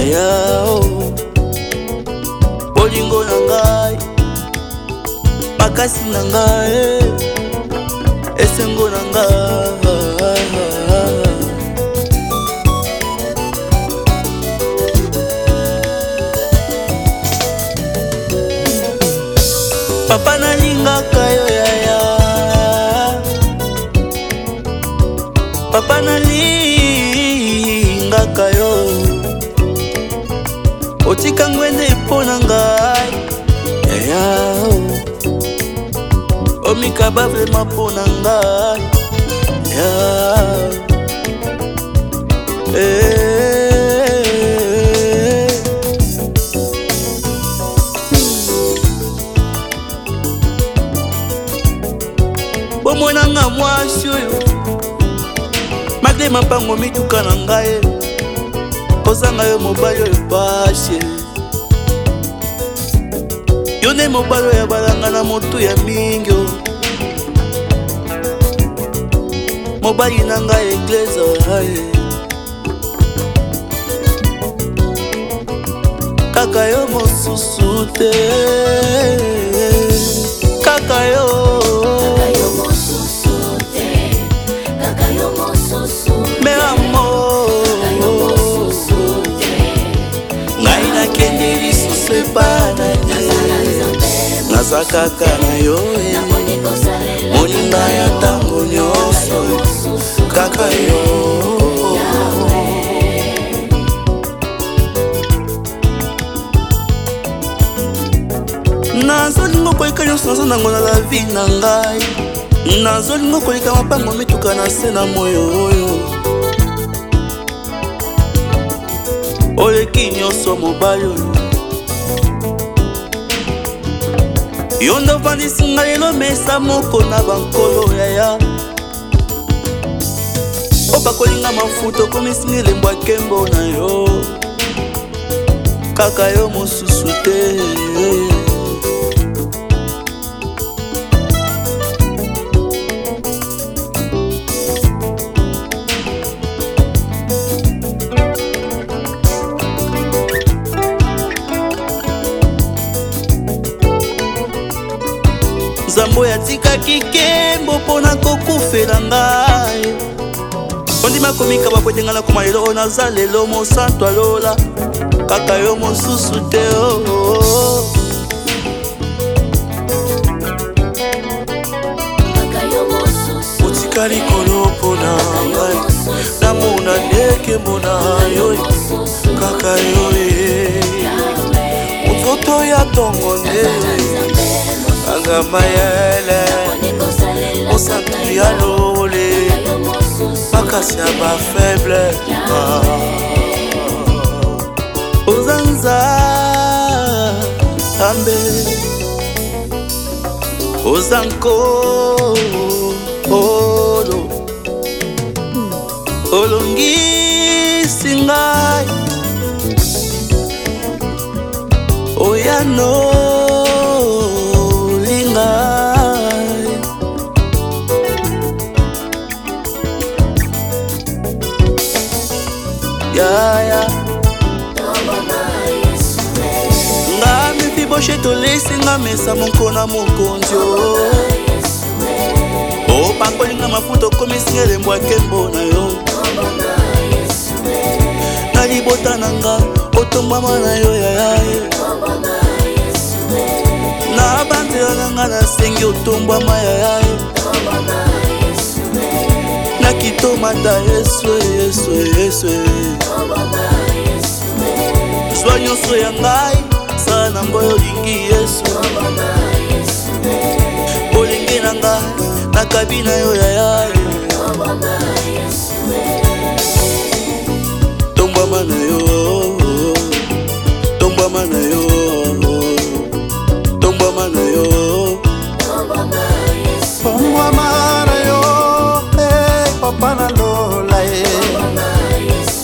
eyao oh. bolingo na ngai makasi na ngai esengo na ngai papa nalingaka yo yaya papa nalingaka otika ngwende mpo na ngai eyao oh. omikaba vrema mpo na ngai yao oh. eh, eh, eh. bomonanga mwasi oyo malgre mapango mituka na ngai kozanga yo mobali oyo pashe yo nde mobali oyo abalanga na motu ya mingi mobali na ngai eglise aye kaka yo mosusu te kaka yo Kaka yo mosusu te, kaka yo mosusu eza kaka na yo eh. moninga ya ntango nyonso kaka yo nazolingo koyika nyonso naza nango na lavi na ngai nazolingo kolika mapango mituka na se na moyo oyo oleki nyonso mobali oyo yo nde ofandisi ngai elomesa moko na bankolo yaya opakolinga mafuta okomisinga elembo ya nkembo na yo kaka yo mosusu te nzambo yatikaki kembo mpo na kokufela ngai ondima komika bapwetenga na koma lelo oyo naza lelo mosantu alola kaka yo mosusu te oo oh, oh, oh. otika likolo mpona ngai namona ndekembo na yo kaka yo ye eh. mototo ya ntongo nde kaka mayele osakoli ya lole makasi ya bafaible ah. oza nzambe oza nkolo olongisi ngai oyano oh, olesinga mesa moko na mokonzi opakolinga oh. oh, mafuta okomisinga elembo akembo na yo na libota na nga otombwama na yo yayaye na banzela na nga nasengi otombwama yayaye nakitomata yesu yesu yesu zwa nyonso ya ngai motema na ngai olingi yesu olingi na ngai nakabi na yo yaya tombwama na yo tombwama na yo tombwama na yo tombwama na yo eh, papa na lola ye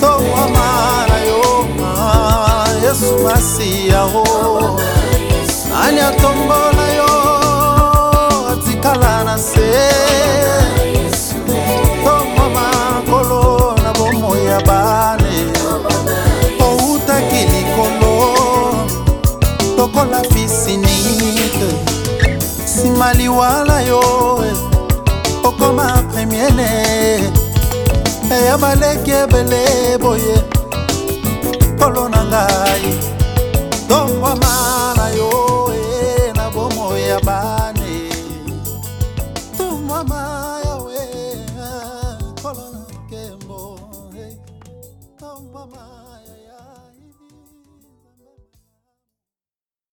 tombwama na yo ah, yesu masi miene eya maleki ebele boye nkolo na ngai tongwama